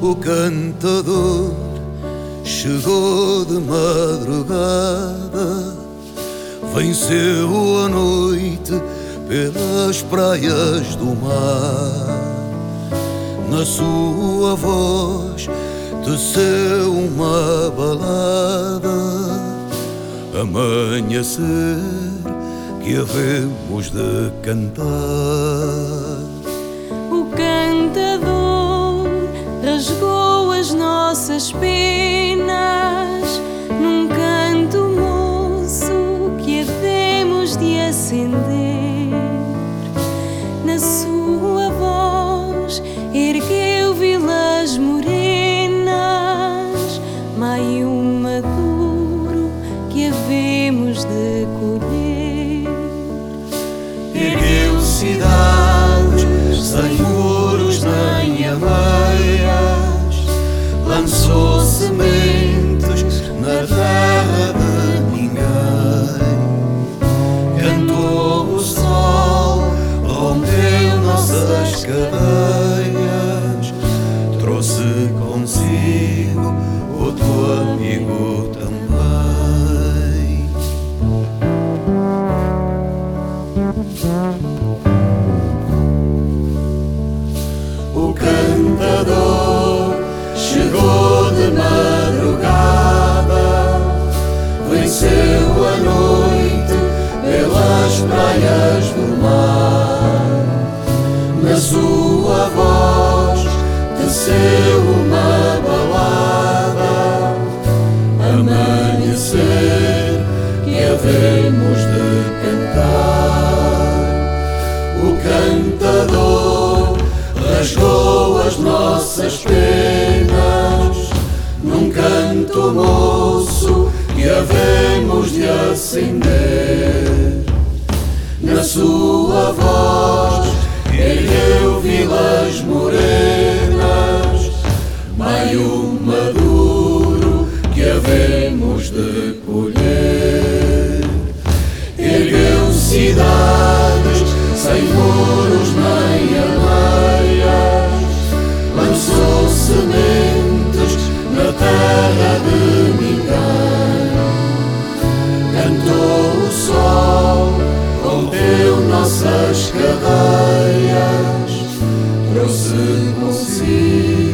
O cantador chegou de madrugada, venceu a noite pelas praias do mar. Na sua voz teceu uma balada, amanhecer que havemos de cantar. O cantador rasgou as nossas penas num canto moço que havemos de acender. Na sua voz ergueu vilas morenas, maio maduro que havemos de colher. Ergueu cidades cadeias, trouxe consigo outro amigo também. O cantador sua voz teceu uma balada, amanhecer que havemos de cantar. O cantador rasgou as nossas penas num canto moço que havemos de acender. Na sua voz ergueu vilas morenas, maio maduro que havemos de colher. Ergueu cidades sem muros nem areias, lançou sementes na terra de ninguém, cantou o sol, rompeu nossas cadeias. circoncis.